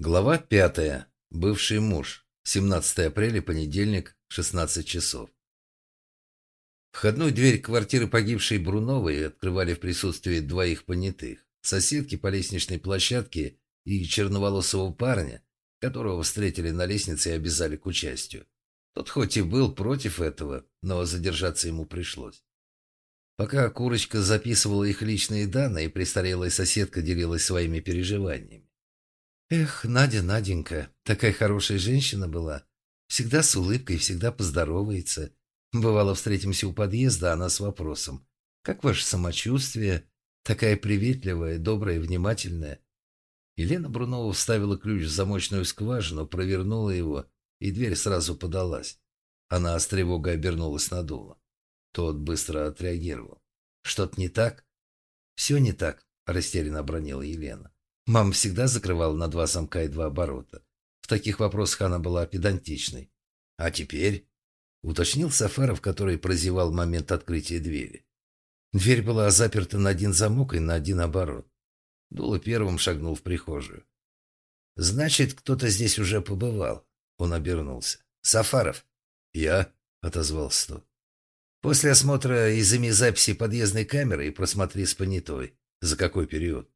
Глава пятая. Бывший муж. 17 апреля, понедельник, 16 часов. Входную дверь квартиры погибшей Бруновой открывали в присутствии двоих понятых. Соседки по лестничной площадке и черноволосого парня, которого встретили на лестнице и обязали к участию. Тот хоть и был против этого, но задержаться ему пришлось. Пока Курочка записывала их личные данные, престарелая соседка делилась своими переживаниями. «Эх, Надя, Наденька, такая хорошая женщина была. Всегда с улыбкой, всегда поздоровается. Бывало, встретимся у подъезда, она с вопросом. Как ваше самочувствие? Такая приветливая, добрая, внимательная». Елена Брунова вставила ключ в замочную скважину, провернула его, и дверь сразу подалась. Она с тревогой обернулась на дуло. Тот быстро отреагировал. «Что-то не так?» «Все не так», – растерянно обронила Елена. Мама всегда закрывала на два замка и два оборота. В таких вопросах она была педантичной. «А теперь?» – уточнил Сафаров, который прозевал момент открытия двери. Дверь была заперта на один замок и на один оборот. Дула первым шагнул в прихожую. «Значит, кто-то здесь уже побывал». Он обернулся. «Сафаров?» «Я?» – отозвался тот. После осмотра изыми записи подъездной камеры и просмотри с понятой. За какой период?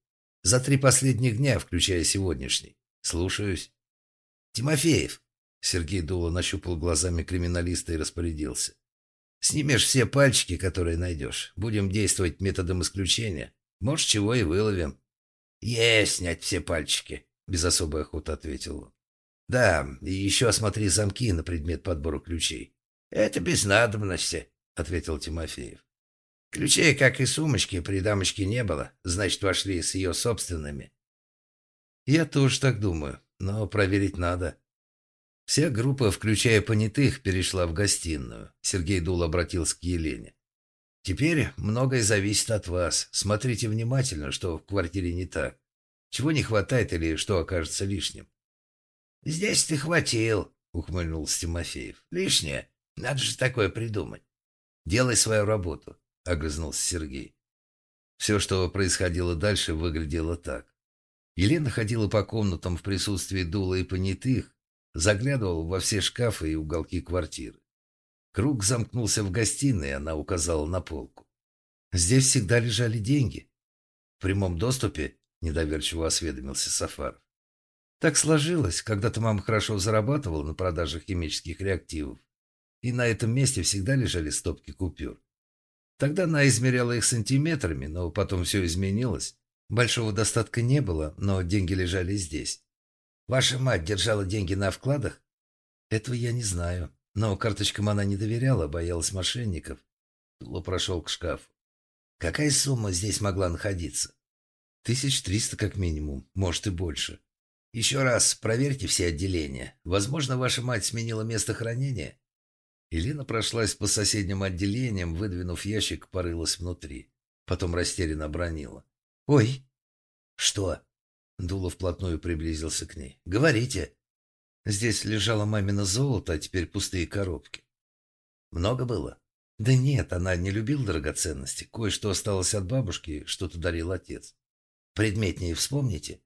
За три последних дня, включая сегодняшний. Слушаюсь. Тимофеев. Сергей Дуло нащупал глазами криминалиста и распорядился. Снимешь все пальчики, которые найдешь. Будем действовать методом исключения. Может, чего и выловим. Есть снять все пальчики, без особой охоты ответил он. Да, и еще осмотри замки на предмет подбора ключей. Это без надобности ответил Тимофеев. Ключей, как и сумочки, при дамочке не было, значит, вошли с ее собственными. Я тоже так думаю, но проверить надо. Вся группа, включая понятых, перешла в гостиную. Сергей Дул обратился к Елене. «Теперь многое зависит от вас. Смотрите внимательно, что в квартире не так. Чего не хватает или что окажется лишним». «Здесь ты хватил», — ухмыльнулся Тимофеев. «Лишнее. Надо же такое придумать». «Делай свою работу», — огрызнулся Сергей. Все, что происходило дальше, выглядело так. Елена ходила по комнатам в присутствии дула и понятых, заглядывала во все шкафы и уголки квартиры. Круг замкнулся в гостиной, она указала на полку. «Здесь всегда лежали деньги». «В прямом доступе?» – недоверчиво осведомился Сафаров. «Так сложилось. Когда-то мама хорошо зарабатывала на продаже химических реактивов и на этом месте всегда лежали стопки купюр. Тогда она измеряла их сантиметрами, но потом все изменилось. Большого достатка не было, но деньги лежали здесь. Ваша мать держала деньги на вкладах? Этого я не знаю. Но карточкам она не доверяла, боялась мошенников. Туло прошел к шкафу. Какая сумма здесь могла находиться? Тысяч триста как минимум, может и больше. Еще раз проверьте все отделения. Возможно, ваша мать сменила место хранения? Елена прошлась по соседним отделениям, выдвинув ящик, порылась внутри. Потом растерянно обронила. «Ой!» «Что?» Дула вплотную приблизился к ней. «Говорите!» Здесь лежало мамино золото, а теперь пустые коробки. «Много было?» «Да нет, она не любила драгоценности. Кое-что осталось от бабушки, что-то дарил отец. Предметнее вспомните?»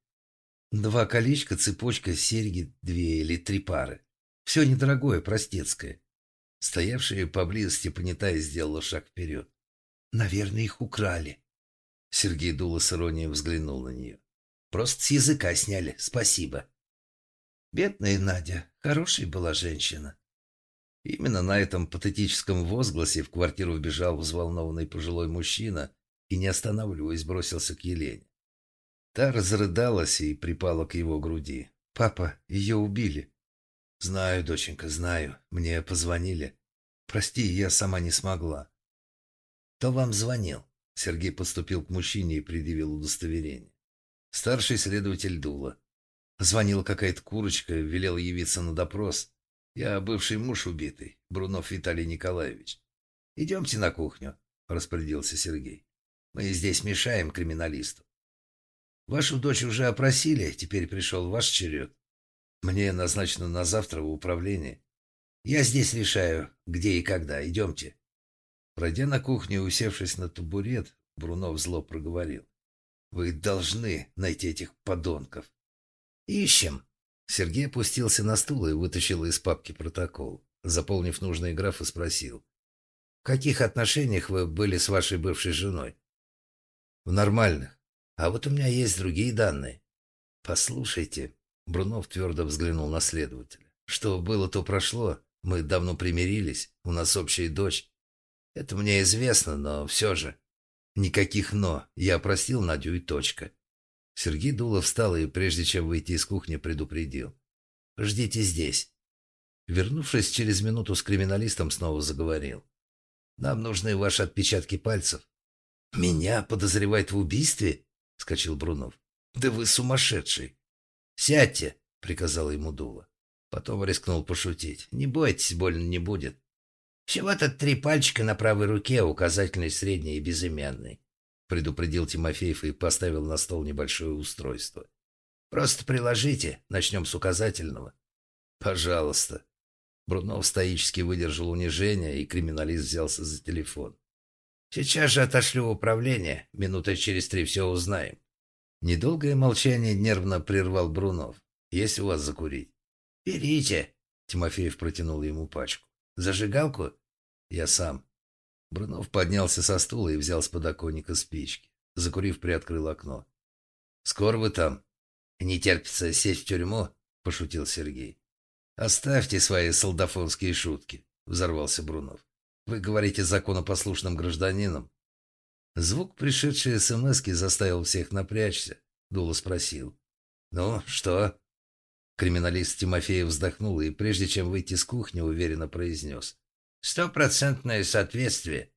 «Два колечка, цепочка, серьги, две или три пары. Все недорогое, простецкое. Стоявшая поблизости понятая сделала шаг вперед. «Наверное, их украли». Сергей Дула с иронией взглянул на нее. «Просто с языка сняли. Спасибо». Бедная Надя. Хорошая была женщина. Именно на этом патетическом возгласе в квартиру вбежал взволнованный пожилой мужчина и, не останавливаясь, бросился к Елене. Та разрыдалась и припала к его груди. «Папа, ее убили». «Знаю, доченька, знаю. Мне позвонили. Прости, я сама не смогла». «Кто вам звонил?» Сергей подступил к мужчине и предъявил удостоверение. Старший следователь Дула. Звонила какая-то курочка, велел явиться на допрос. Я бывший муж убитый, Брунов Виталий Николаевич. «Идемте на кухню», — распорядился Сергей. «Мы здесь мешаем криминалисту». «Вашу дочь уже опросили, теперь пришел ваш черед. Мне назначено на завтра в управлении. Я здесь решаю, где и когда. Идемте. Пройдя на кухню и усевшись на табурет, Брунов зло проговорил. Вы должны найти этих подонков. Ищем. Сергей опустился на стул и вытащил из папки протокол. Заполнив нужные графы, спросил. В каких отношениях вы были с вашей бывшей женой? В нормальных. А вот у меня есть другие данные. Послушайте, Брунов твердо взглянул на следователя. Что было, то прошло. Мы давно примирились. У нас общая дочь. Это мне известно, но все же. Никаких «но». Я простил Надю и точка. Сергей Дулов встал и, прежде чем выйти из кухни, предупредил. «Ждите здесь». Вернувшись через минуту с криминалистом, снова заговорил. «Нам нужны ваши отпечатки пальцев». «Меня подозревают в убийстве?» — вскочил Брунов. «Да вы сумасшедший!» «Сядьте!» — приказал ему Дула. Потом рискнул пошутить. «Не бойтесь, больно не будет. Всего-то три пальчика на правой руке, указательный, средний и безымянный предупредил Тимофеев и поставил на стол небольшое устройство. «Просто приложите. Начнем с указательного». «Пожалуйста». Брунов стоически выдержал унижение, и криминалист взялся за телефон. «Сейчас же отошлю в управление. Минуты через три все узнаем». Недолгое молчание нервно прервал Брунов. «Есть у вас закурить?» «Берите». Тимофеев протянул ему пачку. «Зажигалку?» «Я сам». Брунов поднялся со стула и взял с подоконника спички. Закурив, приоткрыл окно. «Скоро вы там?» «Не терпится сесть в тюрьму?» – пошутил Сергей. «Оставьте свои солдафонские шутки», – взорвался Брунов. «Вы говорите законопослушным гражданинам». Звук пришедшей смс заставил всех напрячься. Дула спросил. «Ну, что?» Криминалист Тимофеев вздохнул и, прежде чем выйти с кухни, уверенно произнес. Стопроцентное соответствие.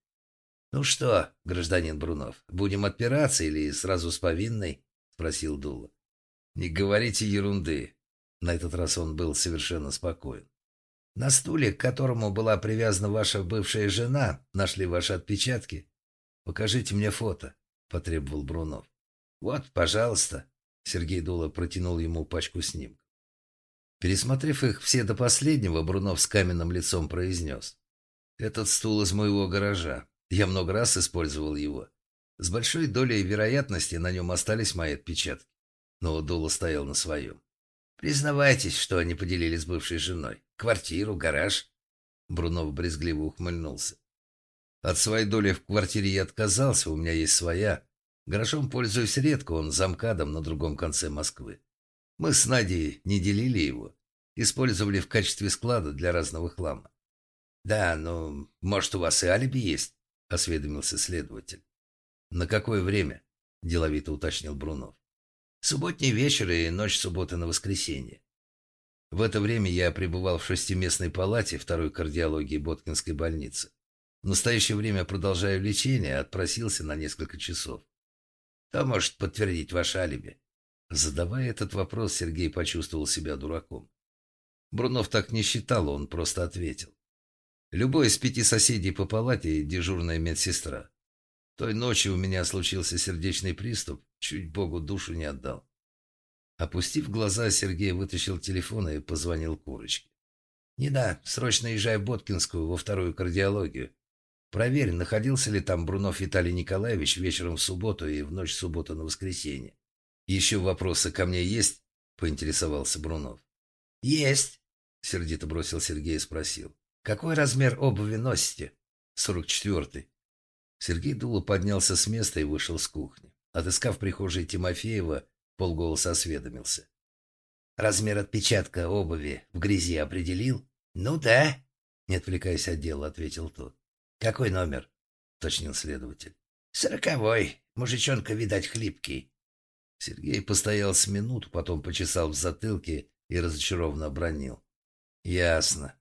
Ну что, гражданин Брунов, будем отпираться или сразу с повинной? Спросил Дула. Не говорите ерунды. На этот раз он был совершенно спокоен. На стуле, к которому была привязана ваша бывшая жена, нашли ваши отпечатки. Покажите мне фото, потребовал Брунов. Вот, пожалуйста. Сергей Дула протянул ему пачку снимков. Пересмотрев их все до последнего, Брунов с каменным лицом произнес. Этот стул из моего гаража. Я много раз использовал его. С большой долей вероятности на нем остались мои отпечатки. Но Дула стоял на своем. «Признавайтесь, что они поделили с бывшей женой. Квартиру, гараж». Брунов брезгливо ухмыльнулся. «От своей доли в квартире я отказался, у меня есть своя. Гаражом пользуюсь редко, он замкадом на другом конце Москвы. Мы с Надей не делили его. Использовали в качестве склада для разного хлама. «Да, ну, может, у вас и алиби есть?» — осведомился следователь. «На какое время?» — деловито уточнил Брунов. «Субботний вечер и ночь субботы на воскресенье». В это время я пребывал в шестиместной палате второй кардиологии Боткинской больницы. В настоящее время продолжаю лечение, отпросился на несколько часов. Кто может подтвердить ваше алиби? Задавая этот вопрос, Сергей почувствовал себя дураком. Брунов так не считал, он просто ответил. Любой из пяти соседей по палате – дежурная медсестра. Той ночью у меня случился сердечный приступ, чуть Богу душу не отдал. Опустив глаза, Сергей вытащил телефон и позвонил Курочке. «Не да, срочно езжай в Боткинскую, во вторую кардиологию. Проверь, находился ли там Брунов Виталий Николаевич вечером в субботу и в ночь субботы на воскресенье». «Еще вопросы ко мне есть?» – поинтересовался Брунов. «Есть», – сердито бросил Сергей и спросил. «Какой размер обуви носите?» «Сорок четвертый». Сергей Дула поднялся с места и вышел с кухни. Отыскав прихожей Тимофеева, полголоса осведомился. «Размер отпечатка обуви в грязи определил?» «Ну да», — не отвлекаясь от дела, ответил тот. «Какой номер?» — уточнил следователь. «Сороковой. Мужичонка, видать, хлипкий». Сергей постоял с минуту, потом почесал в затылке и разочарованно обронил. «Ясно.